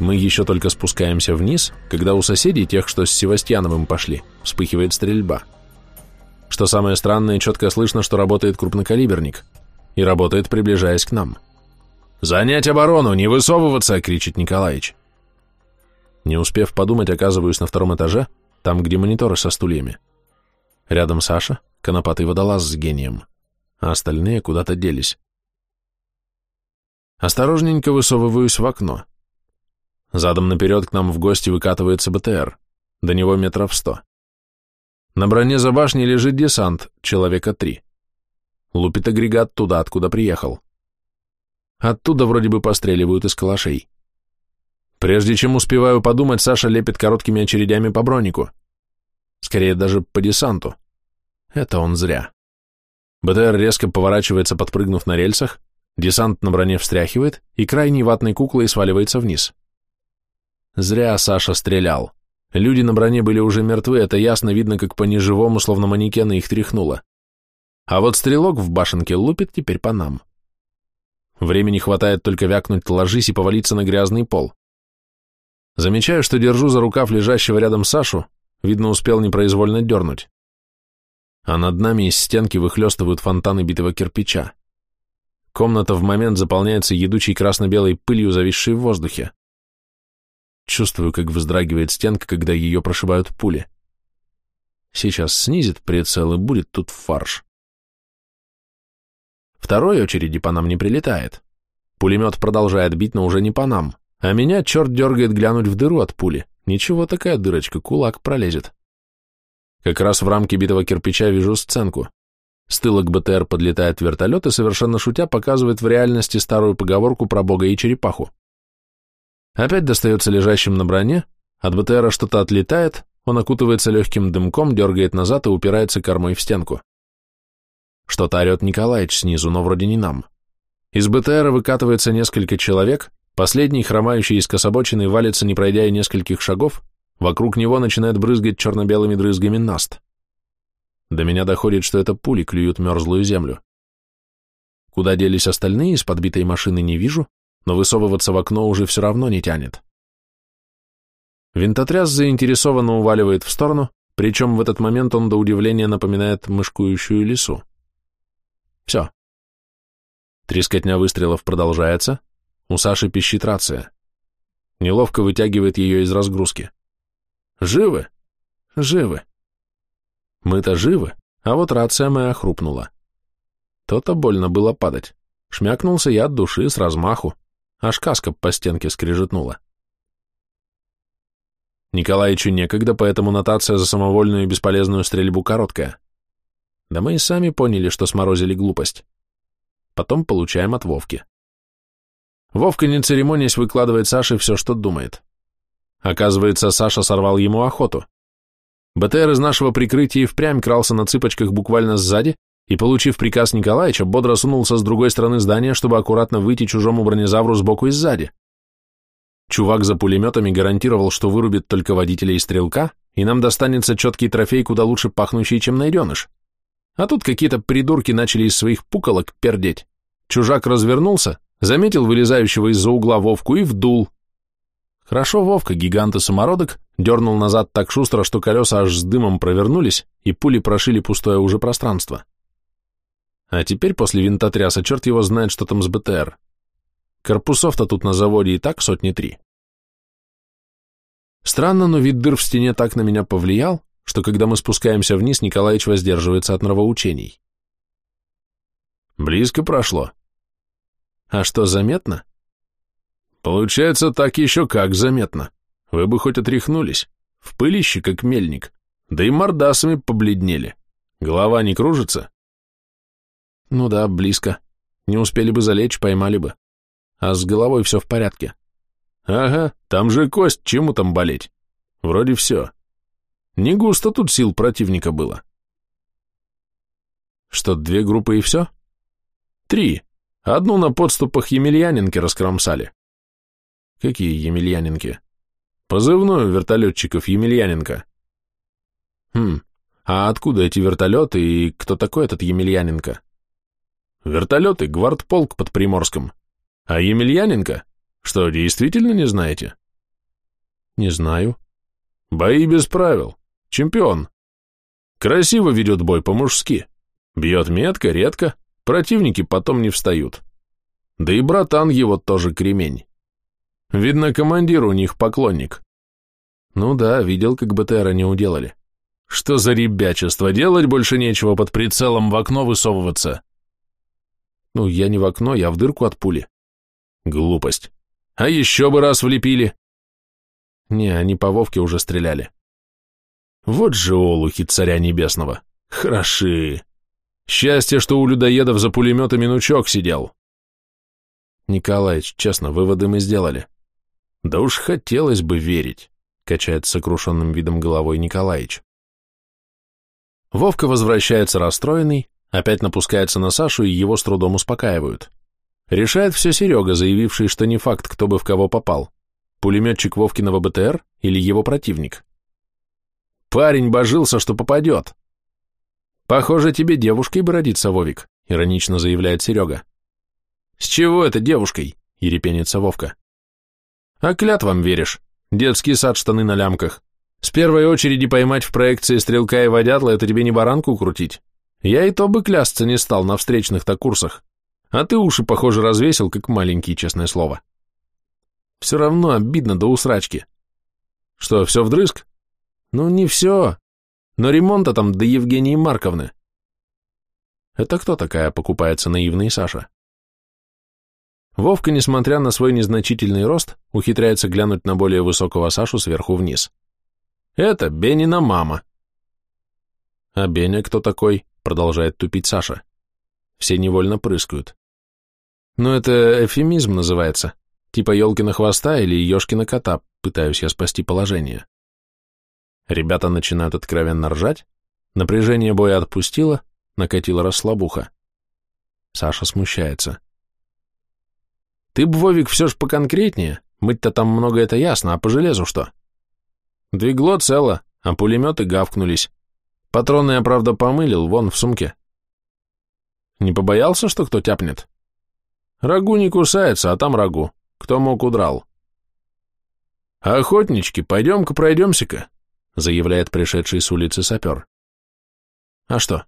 Мы еще только спускаемся вниз, когда у соседей, тех, что с Севастьяновым пошли, вспыхивает стрельба. Что самое странное, четко слышно, что работает крупнокалиберник. И работает, приближаясь к нам. «Занять оборону, не высовываться!» — кричит Николаич. Не успев подумать, оказываюсь на втором этаже, там, где мониторы со стульями. Рядом Саша, конопатый водолаз с гением, а остальные куда-то делись. Осторожненько высовываюсь в окно. Задом наперед к нам в гости выкатывается БТР. До него метров сто. На броне за башней лежит десант, человека три. Лупит агрегат туда, откуда приехал. Оттуда вроде бы постреливают из калашей. Прежде чем успеваю подумать, Саша лепит короткими очередями по бронику. Скорее даже по десанту. Это он зря. БТР резко поворачивается, подпрыгнув на рельсах, десант на броне встряхивает и крайней ватной куклой сваливается вниз. Зря Саша стрелял. Люди на броне были уже мертвы, это ясно видно, как по неживому, словно манекена, их тряхнуло. А вот стрелок в башенке лупит теперь по нам. Времени хватает только вякнуть «ложись» и повалиться на грязный пол. Замечаю, что держу за рукав лежащего рядом Сашу, видно, успел непроизвольно дернуть. А над нами из стенки выхлестывают фонтаны битого кирпича. Комната в момент заполняется едучей красно-белой пылью, зависшей в воздухе. Чувствую, как вздрагивает стенка, когда ее прошибают пули. Сейчас снизит прицел и будет тут фарш. Второй очереди по нам не прилетает. Пулемет продолжает бить, но уже не по нам. А меня черт дергает глянуть в дыру от пули. Ничего, такая дырочка, кулак пролезет. Как раз в рамке битого кирпича вижу сценку. С тыла к БТР подлетает вертолет и, совершенно шутя, показывает в реальности старую поговорку про бога и черепаху. Опять достается лежащим на броне, от БТРа что-то отлетает, он окутывается легким дымком, дергает назад и упирается кормой в стенку. Что-то орет Николаевич снизу, но вроде не нам. Из БТРа выкатывается несколько человек, последний, хромающий из кособочины, валится, не пройдя и нескольких шагов, вокруг него начинает брызгать черно-белыми дрызгами наст. До меня доходит, что это пули клюют мерзлую землю. Куда делись остальные из подбитой машины не вижу, но высовываться в окно уже все равно не тянет. Винтотряс заинтересованно уваливает в сторону, причем в этот момент он до удивления напоминает мышкующую лису. Все. Трескотня выстрелов продолжается, у Саши пищит рация. Неловко вытягивает ее из разгрузки. Живы? Живы. Мы-то живы, а вот рация моя хрупнула. То-то больно было падать. Шмякнулся я от души с размаху. Аж каска по стенке скрежетнула. Николаичу некогда, поэтому нотация за самовольную и бесполезную стрельбу короткая. Да мы и сами поняли, что сморозили глупость. Потом получаем от Вовки. Вовка, не церемонясь, выкладывает Саше все, что думает. Оказывается, Саша сорвал ему охоту. БТР из нашего прикрытия и впрямь крался на цыпочках буквально сзади, и, получив приказ Николаевича, бодро сунулся с другой стороны здания, чтобы аккуратно выйти чужому бронезавру сбоку и сзади. Чувак за пулеметами гарантировал, что вырубит только водителя и стрелка, и нам достанется четкий трофей, куда лучше пахнущий, чем найденыш. А тут какие-то придурки начали из своих пуколок пердеть. Чужак развернулся, заметил вылезающего из-за угла Вовку и вдул. Хорошо Вовка, гигант и самородок, дернул назад так шустро, что колеса аж с дымом провернулись, и пули прошили пустое уже пространство. А теперь после винтотряса черт его знает, что там с БТР. Корпусов-то тут на заводе и так сотни три. Странно, но вид дыр в стене так на меня повлиял, что когда мы спускаемся вниз, Николаевич воздерживается от нравоучений. Близко прошло. А что, заметно? Получается, так еще как заметно. Вы бы хоть отряхнулись. В пылище, как мельник. Да и мордасами побледнели. Голова не кружится? Ну да, близко. Не успели бы залечь, поймали бы. А с головой все в порядке. Ага, там же кость, чему там болеть? Вроде все. Не густо тут сил противника было. Что, две группы и все? Три. Одну на подступах Емельяненки раскромсали. Какие Емельяненки? Позывную вертолетчиков Емельяненко. Хм, а откуда эти вертолеты и кто такой этот Емельяненко? Вертолеты, гвардполк под Приморском. А Емельяненко? Что, действительно не знаете? Не знаю. Бои без правил. Чемпион. Красиво ведет бой по-мужски. Бьет метко, редко. Противники потом не встают. Да и братан его тоже кремень. Видно, командир у них поклонник. Ну да, видел, как БТРа не уделали. Что за ребячество, делать больше нечего, под прицелом в окно высовываться. Ну, я не в окно, я в дырку от пули. Глупость. А еще бы раз влепили. Не, они по Вовке уже стреляли. Вот же олухи царя небесного. Хороши. Счастье, что у людоедов за пулеметами нучок сидел. Николаич, честно, выводы мы сделали. Да уж хотелось бы верить, качает сокрушенным видом головой Николаич. Вовка возвращается расстроенный, опять напускается на Сашу и его с трудом успокаивают. Решает все Серега, заявивший, что не факт, кто бы в кого попал. Пулеметчик Вовкиного БТР или его противник. Парень божился, что попадет. Похоже, тебе девушкой бы родиться, Вовик, иронично заявляет Серега. С чего это девушкой? ерепенится Вовка. А клятвам веришь? Детский сад, штаны на лямках. С первой очереди поймать в проекции стрелка и водятла – это тебе не баранку крутить. Я и то бы клясться не стал на встречных-то курсах. А ты уши, похоже, развесил, как маленький, честное слово. Все равно обидно до усрачки. Что, все вдрызг? Ну, не все. Но ремонта там до Евгении Марковны. Это кто такая покупается наивный Саша? Вовка, несмотря на свой незначительный рост, ухитряется глянуть на более высокого Сашу сверху вниз. Это Бенина мама. А Беня кто такой? Продолжает тупить Саша. Все невольно прыскают. Но это эфемизм называется. Типа елкина хвоста или ешкина кота, пытаюсь я спасти положение. Ребята начинают откровенно ржать, напряжение боя отпустило, накатила расслабуха. Саша смущается. Ты б, Вовик, все ж поконкретнее, мыть-то там много это ясно, а по железу что? Двигло цело, а пулеметы гавкнулись. Патроны я, правда, помылил, вон в сумке. Не побоялся, что кто тяпнет? Рагу не кусается, а там рагу. Кто мог, удрал. «Охотнички, пойдем-ка пройдемся-ка», — заявляет пришедший с улицы сапер. «А что?»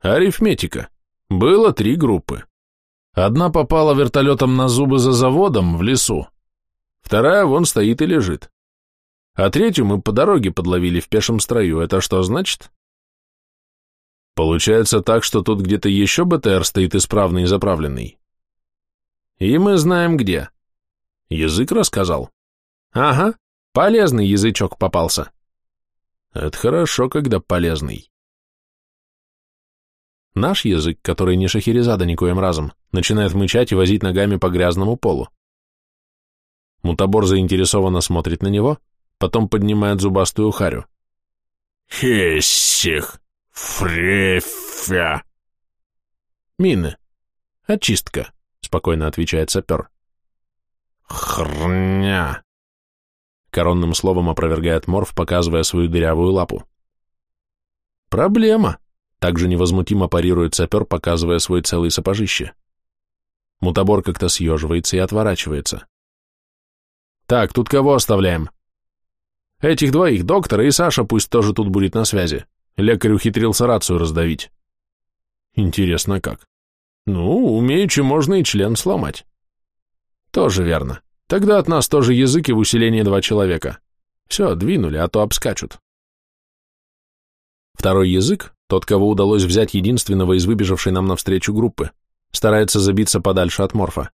«Арифметика. Было три группы. Одна попала вертолетом на зубы за заводом в лесу, вторая вон стоит и лежит. А третью мы по дороге подловили в пешем строю. Это что значит?» Получается так, что тут где-то еще БТР стоит исправный и заправленный. И мы знаем где. Язык рассказал? Ага, полезный язычок попался. Это хорошо, когда полезный. Наш язык, который не шахерезада никоим разом, начинает мычать и возить ногами по грязному полу. Мутабор заинтересованно смотрит на него, потом поднимает зубастую харю. «Хессих! Фрефя!» «Мины. Очистка», — спокойно отвечает сапер. «Хрня!» Коронным словом опровергает Морф, показывая свою дырявую лапу. «Проблема!» — также невозмутимо парирует сапер, показывая свой целый сапожище. Мутабор как-то съеживается и отворачивается. «Так, тут кого оставляем?» «Этих двоих, доктора и Саша, пусть тоже тут будет на связи. Лекарь ухитрился рацию раздавить». «Интересно как?» «Ну, умеючи можно и член сломать». Тоже верно. Тогда от нас тоже язык и в усилении два человека. Все, двинули, а то обскачут. Второй язык, тот, кого удалось взять единственного из выбежавшей нам навстречу группы, старается забиться подальше от морфа.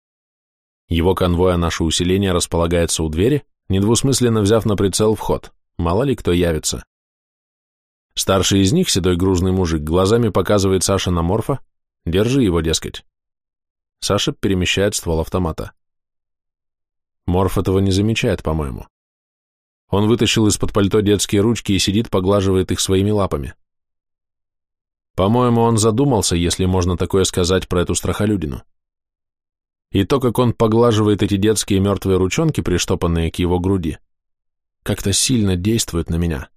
Его конвоя наше усиление располагается у двери, недвусмысленно взяв на прицел вход, мало ли кто явится. Старший из них, седой грузный мужик, глазами показывает Саше на морфа, держи его, дескать. Саша перемещает ствол автомата. Морф этого не замечает, по-моему. Он вытащил из-под пальто детские ручки и сидит, поглаживает их своими лапами. По-моему, он задумался, если можно такое сказать про эту страхолюдину. И то, как он поглаживает эти детские мертвые ручонки, приштопанные к его груди, как-то сильно действует на меня.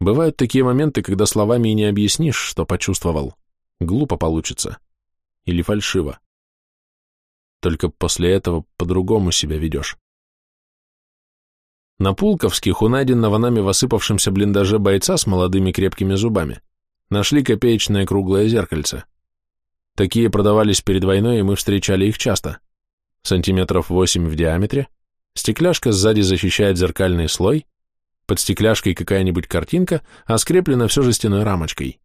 Бывают такие моменты, когда словами и не объяснишь, что почувствовал. Глупо получится. Или фальшиво. Только после этого по-другому себя ведешь. На Пулковских у найденного нами в осыпавшемся блиндаже бойца с молодыми крепкими зубами нашли копеечное круглое зеркальце. Такие продавались перед войной, и мы встречали их часто. Сантиметров 8 в диаметре, стекляшка сзади защищает зеркальный слой, под стекляшкой какая-нибудь картинка, а скреплена все жестяной рамочкой.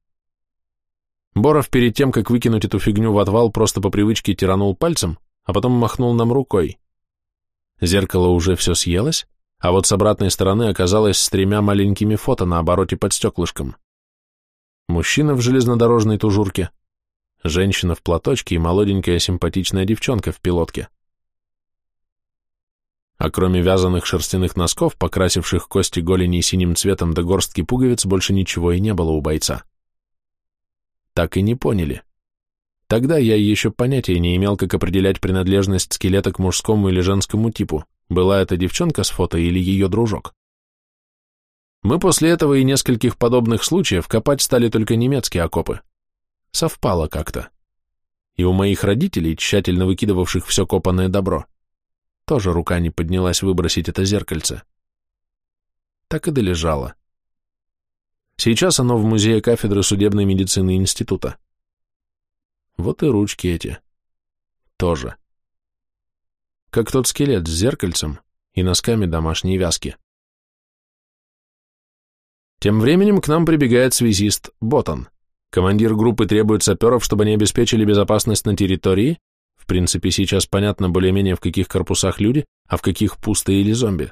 Боров перед тем, как выкинуть эту фигню в отвал, просто по привычке тиранул пальцем, а потом махнул нам рукой. Зеркало уже все съелось, а вот с обратной стороны оказалось с тремя маленькими фото на обороте под стеклышком. Мужчина в железнодорожной тужурке, женщина в платочке и молоденькая симпатичная девчонка в пилотке. А кроме вязаных шерстяных носков, покрасивших кости голени синим цветом до горстки пуговиц, больше ничего и не было у бойца. Так и не поняли. Тогда я еще понятия не имел, как определять принадлежность скелета к мужскому или женскому типу, была это девчонка с фото или ее дружок. Мы после этого и нескольких подобных случаев копать стали только немецкие окопы. Совпало как-то. И у моих родителей, тщательно выкидывавших все копанное добро, тоже рука не поднялась выбросить это зеркальце. Так и долежало. Сейчас оно в музее кафедры судебной медицины института. Вот и ручки эти. Тоже. Как тот скелет с зеркальцем и носками домашней вязки. Тем временем к нам прибегает связист Ботан. Командир группы требует саперов, чтобы они обеспечили безопасность на территории. В принципе, сейчас понятно более-менее, в каких корпусах люди, а в каких пустые или зомби.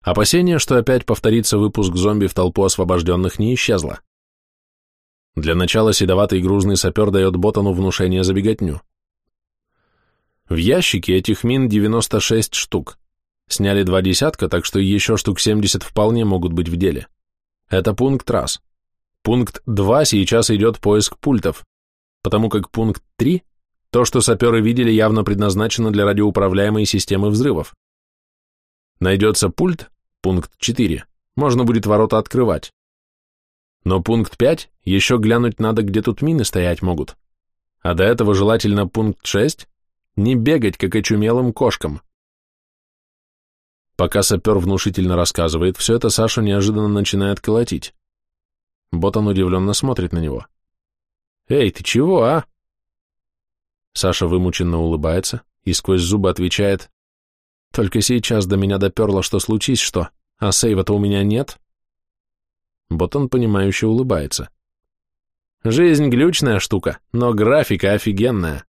Опасение, что опять повторится выпуск зомби в толпу освобожденных, не исчезло. Для начала седоватый грузный сапер дает Ботану внушение за беготню. В ящике этих мин 96 штук. Сняли два десятка, так что еще штук 70 вполне могут быть в деле. Это пункт раз. Пункт 2 сейчас идет поиск пультов, потому как пункт 3, то, что саперы видели, явно предназначено для радиоуправляемой системы взрывов. Найдется пульт, пункт 4, можно будет ворота открывать. Но пункт 5, еще глянуть надо, где тут мины стоять могут. А до этого желательно пункт 6, не бегать, как очумелым кошкам. Пока сапер внушительно рассказывает все это, Саша неожиданно начинает колотить. Ботан удивленно смотрит на него. «Эй, ты чего, а?» Саша вымученно улыбается и сквозь зубы отвечает. «Только сейчас до меня доперло, что случись что, а сейва-то у меня нет». Ботан, понимающе улыбается. «Жизнь глючная штука, но графика офигенная».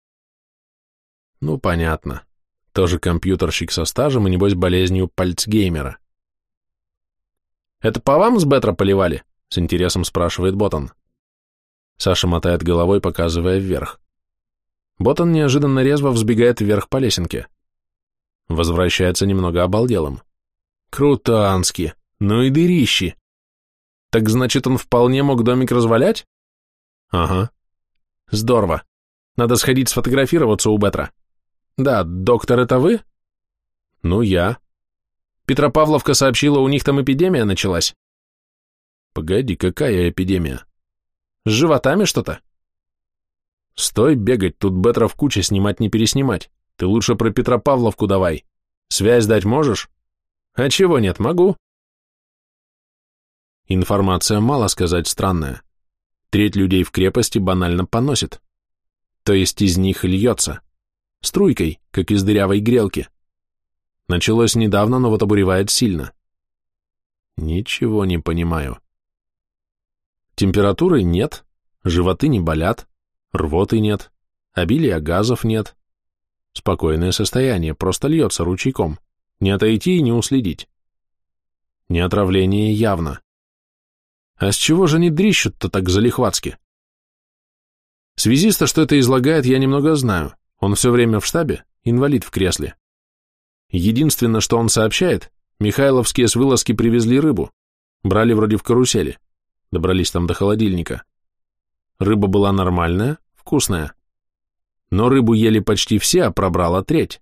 Ну, понятно. Тоже компьютерщик со стажем и, небось, болезнью пальцгеймера. «Это по вам с Бетра поливали?» — с интересом спрашивает Ботан. Саша мотает головой, показывая вверх. Ботан неожиданно резво взбегает вверх по лесенке. Возвращается немного обалделым. «Крутански! Ну и дырищи! Так значит, он вполне мог домик развалять?» «Ага. Здорово. Надо сходить сфотографироваться у Бетра. Да, доктор, это вы? Ну, я. Петропавловка сообщила, у них там эпидемия началась. Погоди, какая эпидемия? С животами что-то? Стой бегать, тут Бетра в куче снимать не переснимать. Ты лучше про Петропавловку давай. Связь дать можешь? А чего нет, могу. Информация, мало сказать, странная. Треть людей в крепости банально поносит. То есть из них льется. Струйкой, как из дырявой грелки. Началось недавно, но вот обуревает сильно. Ничего не понимаю. Температуры нет, животы не болят, рвоты нет, обилия газов нет. Спокойное состояние, просто льется ручейком. Не отойти и не уследить. Не отравление явно. А с чего же они дрищут-то так залихватски? Связиста, что это излагает, я немного знаю. Он все время в штабе, инвалид в кресле. Единственное, что он сообщает, Михайловские с вылазки привезли рыбу. Брали вроде в карусели. Добрались там до холодильника. Рыба была нормальная, вкусная. Но рыбу ели почти все, а пробрала треть.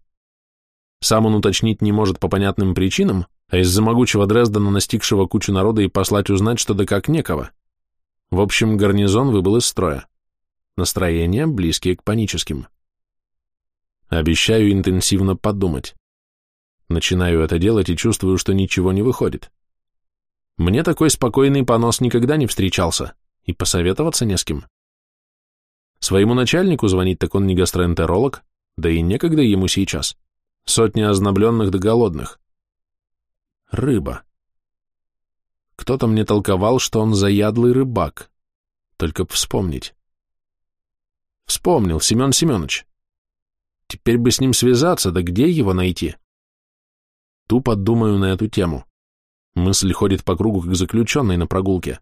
Сам он уточнить не может по понятным причинам, а из-за могучего Дрездена, настигшего кучу народа и послать узнать, что да как некого. В общем, гарнизон выбыл из строя. Настроения близкие к паническим. Обещаю интенсивно подумать. Начинаю это делать и чувствую, что ничего не выходит. Мне такой спокойный понос никогда не встречался, и посоветоваться не с кем. Своему начальнику звонить так он не гастроэнтеролог, да и некогда ему сейчас. Сотни ознобленных да голодных. Рыба. Кто-то мне толковал, что он заядлый рыбак. Только б вспомнить. Вспомнил, Семен Семенович. Теперь бы с ним связаться, да где его найти? Тупо думаю на эту тему. Мысль ходит по кругу, как заключенный на прогулке.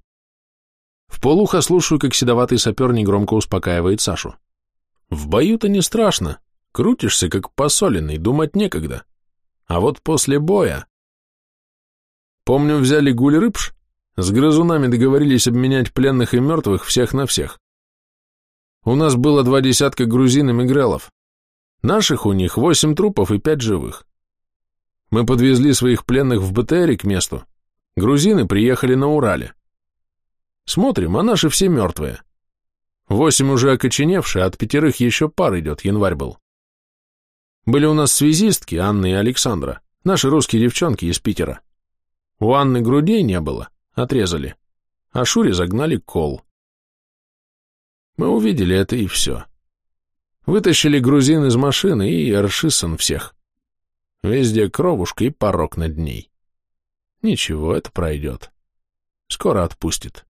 В полухо слушаю, как седоватый сапер негромко успокаивает Сашу. В бою-то не страшно. Крутишься, как посоленный, думать некогда. А вот после боя... Помню, взяли гуль-рыбш, с грызунами договорились обменять пленных и мертвых всех на всех. У нас было два десятка грузин и мигрелов. Наших у них восемь трупов и пять живых. Мы подвезли своих пленных в БТРе к месту. Грузины приехали на Урале. Смотрим, а наши все мертвые. Восемь уже окоченевшие, от пятерых еще пар идет, январь был. Были у нас связистки, Анна и Александра, наши русские девчонки из Питера. У Анны грудей не было, отрезали, а Шуре загнали кол. Мы увидели это и все. Вытащили грузин из машины и Аршисон всех. Везде кровушка и порог над ней. Ничего, это пройдет. Скоро отпустит.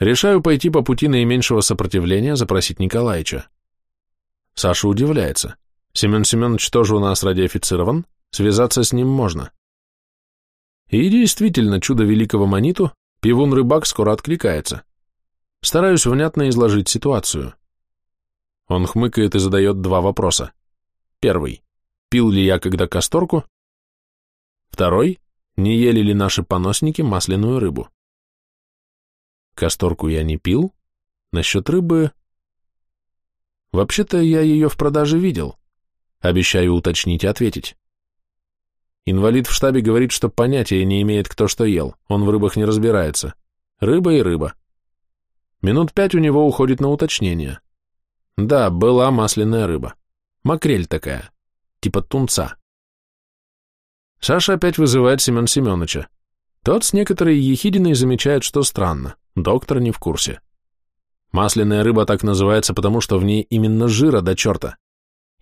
Решаю пойти по пути наименьшего сопротивления, запросить Николаевича. Саша удивляется. Семен Семенович тоже у нас радиофицирован, связаться с ним можно. И действительно, чудо великого Маниту, пивун-рыбак скоро откликается. Стараюсь внятно изложить ситуацию. Он хмыкает и задает два вопроса. Первый. Пил ли я когда касторку? Второй, не ели ли наши поносники масляную рыбу? Касторку я не пил. Насчет рыбы... Вообще-то я ее в продаже видел. Обещаю уточнить и ответить. Инвалид в штабе говорит, что понятия не имеет, кто что ел. Он в рыбах не разбирается. Рыба и рыба. Минут пять у него уходит на уточнение. Да, была масляная рыба. Макрель такая типа тунца. Саша опять вызывает Семен Семеновича. Тот с некоторой ехидиной замечает, что странно, доктор не в курсе. Масляная рыба так называется, потому что в ней именно жира до черта.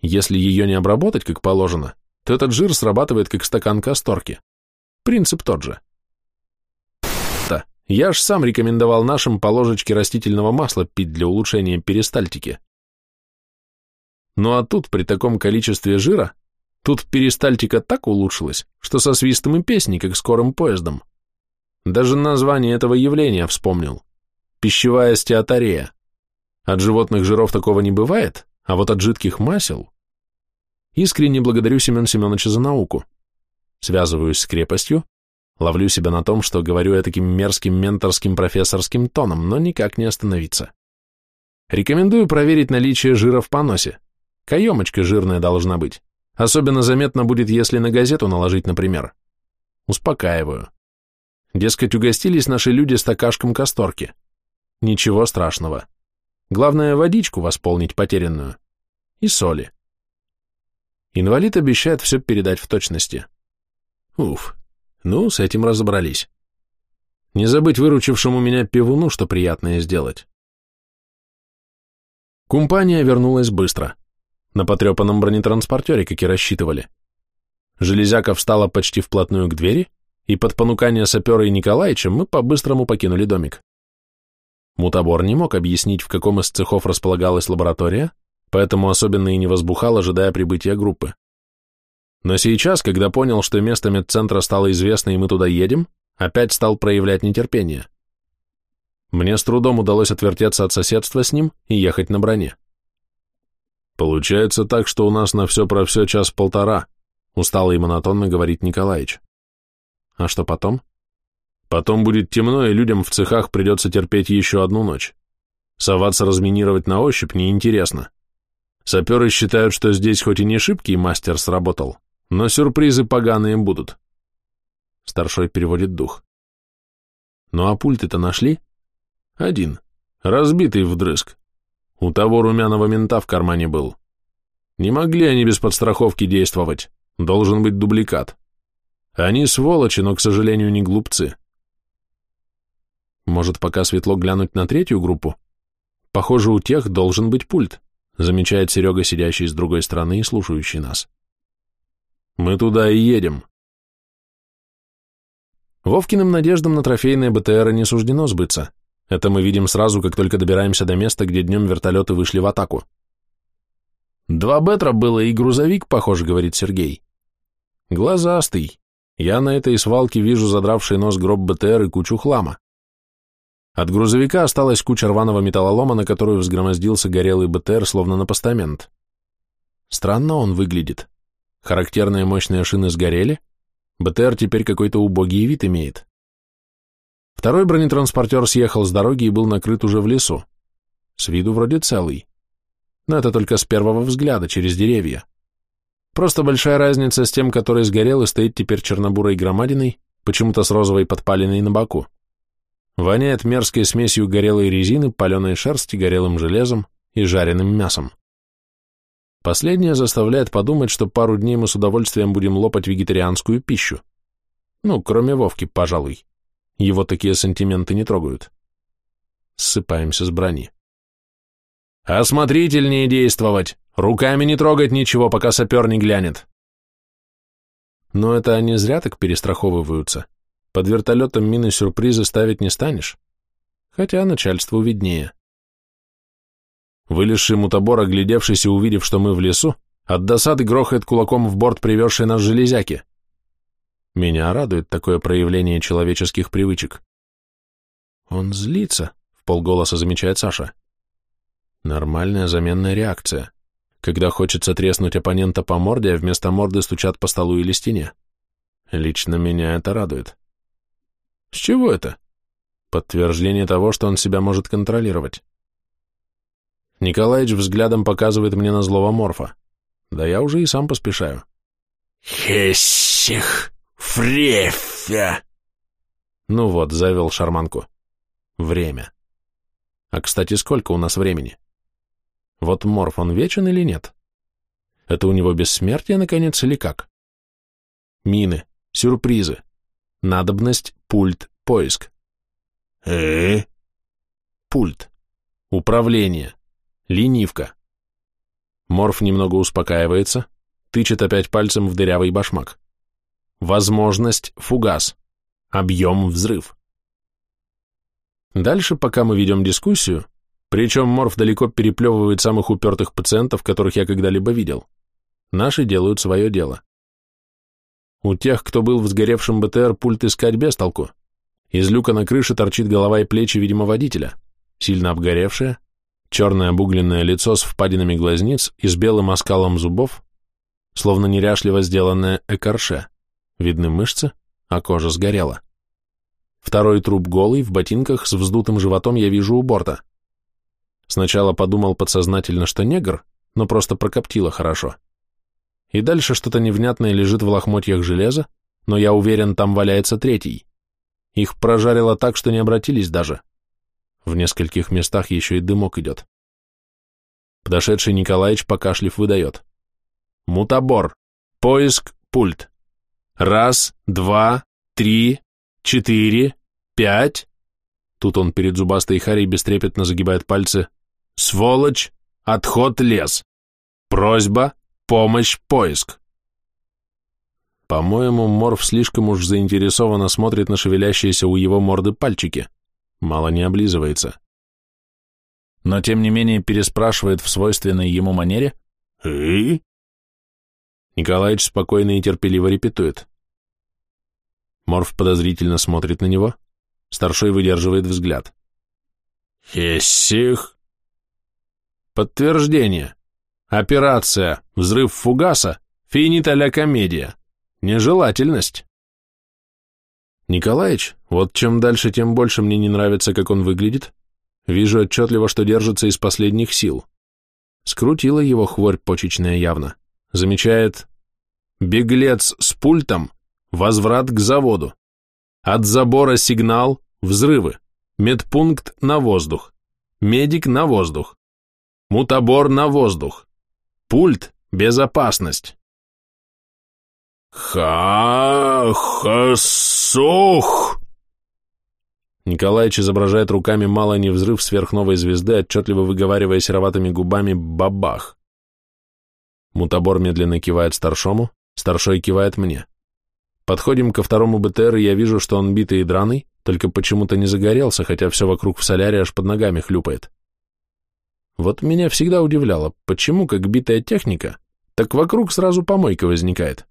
Если ее не обработать, как положено, то этот жир срабатывает, как стакан касторки. Принцип тот же. Да, я ж сам рекомендовал нашим по ложечке растительного масла пить для улучшения перистальтики. Ну а тут при таком количестве жира, тут перистальтика так улучшилась, что со свистом и песней, как скорым поездом. Даже название этого явления вспомнил. Пищевая стеаторея. От животных жиров такого не бывает, а вот от жидких масел... Искренне благодарю Семен Семеновича за науку. Связываюсь с крепостью, ловлю себя на том, что говорю я таким мерзким менторским профессорским тоном, но никак не остановиться. Рекомендую проверить наличие жира в поносе. Каемочка жирная должна быть. Особенно заметно будет, если на газету наложить, например. Успокаиваю. Дескать, угостились наши люди стакашком касторки. Ничего страшного. Главное, водичку восполнить потерянную. И соли. Инвалид обещает все передать в точности. Уф, ну, с этим разобрались. Не забыть выручившему меня пивуну, что приятное сделать. Компания вернулась быстро на потрепанном бронетранспортере, как и рассчитывали. Железяка встала почти вплотную к двери, и под понукание сапера и Николаевича мы по-быстрому покинули домик. Мутабор не мог объяснить, в каком из цехов располагалась лаборатория, поэтому особенно и не возбухал, ожидая прибытия группы. Но сейчас, когда понял, что место медцентра стало известно и мы туда едем, опять стал проявлять нетерпение. Мне с трудом удалось отвертеться от соседства с ним и ехать на броне. Получается так, что у нас на все про все час-полтора, устало и монотонно говорит Николаевич. А что потом? Потом будет темно, и людям в цехах придется терпеть еще одну ночь. Соваться разминировать на ощупь неинтересно. Саперы считают, что здесь хоть и не шибкий мастер сработал, но сюрпризы поганые будут. Старшой переводит дух. Ну а пульты-то нашли? Один. Разбитый вдрызг. У того румяного мента в кармане был. Не могли они без подстраховки действовать. Должен быть дубликат. Они сволочи, но, к сожалению, не глупцы. Может, пока светло глянуть на третью группу? Похоже, у тех должен быть пульт, замечает Серега, сидящий с другой стороны и слушающий нас. Мы туда и едем. Вовкиным надеждам на трофейные БТРы не суждено сбыться. Это мы видим сразу, как только добираемся до места, где днем вертолеты вышли в атаку. Два бетра было и грузовик, похож, говорит Сергей. Глазастый. Я на этой свалке вижу задравший нос гроб БТР и кучу хлама. От грузовика осталась куча рваного металлолома, на которую взгромоздился горелый БТР, словно на постамент. Странно он выглядит. Характерные мощные шины сгорели, БТР теперь какой-то убогий вид имеет. Второй бронетранспортер съехал с дороги и был накрыт уже в лесу. С виду вроде целый. Но это только с первого взгляда, через деревья. Просто большая разница с тем, который сгорел и стоит теперь чернобурой громадиной, почему-то с розовой подпаленной на боку. Воняет мерзкой смесью горелой резины, паленой шерсти, горелым железом и жареным мясом. Последнее заставляет подумать, что пару дней мы с удовольствием будем лопать вегетарианскую пищу. Ну, кроме Вовки, пожалуй. Его такие сантименты не трогают. Ссыпаемся с брони. «Осмотрительнее действовать! Руками не трогать ничего, пока сапер не глянет!» Но это они зря так перестраховываются. Под вертолетом мины-сюрпризы ставить не станешь. Хотя начальству виднее. Вылезший мутабор, оглядевшись и увидев, что мы в лесу, от досады грохает кулаком в борт привезшей нас железяки. Меня радует такое проявление человеческих привычек. Он злится, в полголоса замечает Саша. Нормальная заменная реакция. Когда хочется треснуть оппонента по морде, а вместо морды стучат по столу или стене. Лично меня это радует. С чего это? Подтверждение того, что он себя может контролировать. Николаевич взглядом показывает мне на злого морфа. Да я уже и сам поспешаю. «Хессих фрефя!» Ну вот, завел шарманку. Время. А, кстати, сколько у нас времени? Вот морф, он вечен или нет? Это у него бессмертие, наконец, или как? Мины, сюрпризы, надобность, пульт, поиск. э Пульт. Управление. Ленивка. Морф немного успокаивается, тычет опять пальцем в дырявый башмак. Возможность – фугас. Объем – взрыв. Дальше, пока мы ведем дискуссию, причем Морф далеко переплевывает самых упертых пациентов, которых я когда-либо видел, наши делают свое дело. У тех, кто был в сгоревшем БТР, пульт искать без толку. Из люка на крыше торчит голова и плечи, видимо, водителя, сильно обгоревшая, черное обугленное лицо с впадинами глазниц и с белым оскалом зубов, словно неряшливо сделанное экарше. Видны мышцы, а кожа сгорела. Второй труп голый, в ботинках, с вздутым животом я вижу у борта. Сначала подумал подсознательно, что негр, но просто прокоптило хорошо. И дальше что-то невнятное лежит в лохмотьях железа, но я уверен, там валяется третий. Их прожарило так, что не обратились даже. В нескольких местах еще и дымок идет. Подошедший Николаевич, покашлив, выдает. Мутабор. Поиск, пульт. Раз, два, три, четыре, пять. Тут он перед зубастой Харей бестрепетно загибает пальцы. Сволочь, отход лес. Просьба, помощь, поиск. По-моему, Морф слишком уж заинтересованно смотрит на шевелящиеся у его морды пальчики мало не облизывается. Но тем не менее переспрашивает в свойственной ему манере «И?» Николаевич спокойно и терпеливо репетует. Морф подозрительно смотрит на него, старшой выдерживает взгляд. «Хессих?» Подтверждение. Операция «Взрыв фугаса» финита ля комедия. Нежелательность. Николаич, вот чем дальше, тем больше мне не нравится, как он выглядит. Вижу отчетливо, что держится из последних сил. Скрутила его хворь почечная явно. Замечает «Беглец с пультом, возврат к заводу. От забора сигнал, взрывы. Медпункт на воздух. Медик на воздух. Мутабор на воздух. Пульт, безопасность. Ха-хасух! Николаевич изображает руками мало не взрыв сверхновой звезды, отчетливо выговаривая сероватыми губами «бабах». Мутабор медленно кивает старшому, старшой кивает мне. Подходим ко второму БТР, и я вижу, что он битый и драный, только почему-то не загорелся, хотя все вокруг в соляре аж под ногами хлюпает. Вот меня всегда удивляло, почему, как битая техника, так вокруг сразу помойка возникает.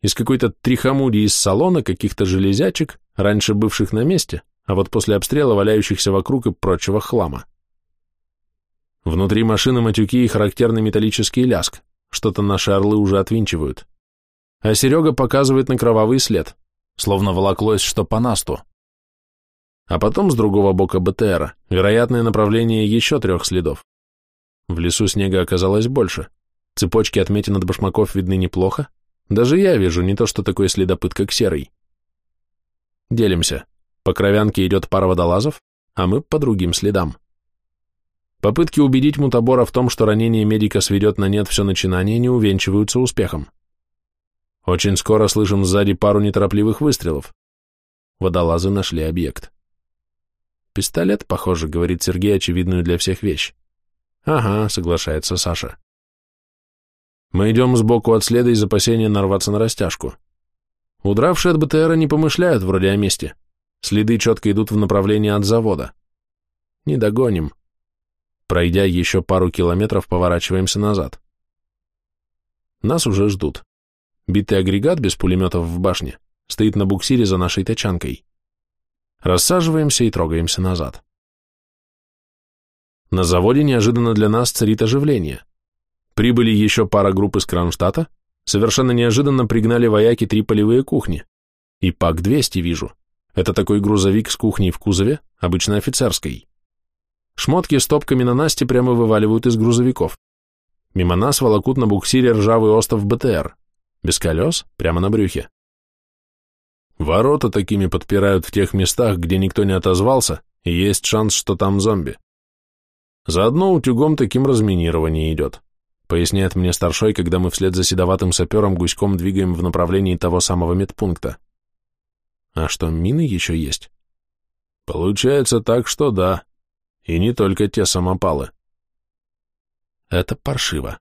Из какой-то трихомуди из салона, каких-то железячек, раньше бывших на месте, а вот после обстрела валяющихся вокруг и прочего хлама. Внутри машины матюки и характерный металлический ляск, что-то наши орлы уже отвинчивают а Серега показывает на кровавый след, словно волоклось что по насту. А потом с другого бока БТРа вероятное направление еще трех следов. В лесу снега оказалось больше, цепочки отметин от башмаков видны неплохо, даже я вижу не то, что такое следопыт, как серый. Делимся. По кровянке идет пара водолазов, а мы по другим следам. Попытки убедить мутабора в том, что ранение медика сведет на нет все начинание, не увенчиваются успехом. Очень скоро слышим сзади пару неторопливых выстрелов. Водолазы нашли объект. «Пистолет, похоже», — говорит Сергей очевидную для всех вещь. «Ага», — соглашается Саша. Мы идем сбоку от следа из опасения нарваться на растяжку. Удравшие от БТРа не помышляют вроде о месте. Следы четко идут в направлении от завода. Не догоним. Пройдя еще пару километров, поворачиваемся назад. Нас уже ждут. Битый агрегат без пулеметов в башне стоит на буксире за нашей тачанкой. Рассаживаемся и трогаемся назад. На заводе неожиданно для нас царит оживление. Прибыли еще пара групп из Кронштадта, совершенно неожиданно пригнали вояки три полевые кухни. И ПАК-200 вижу. Это такой грузовик с кухней в кузове, обычно офицерской. Шмотки с топками на Насте прямо вываливают из грузовиков. Мимо нас волокут на буксире ржавый остов БТР. Без колес, прямо на брюхе. Ворота такими подпирают в тех местах, где никто не отозвался, и есть шанс, что там зомби. Заодно утюгом таким разминирование идет, поясняет мне старшой, когда мы вслед за седоватым сапером гуськом двигаем в направлении того самого медпункта. А что, мины еще есть? Получается так, что да. И не только те самопалы. Это паршиво.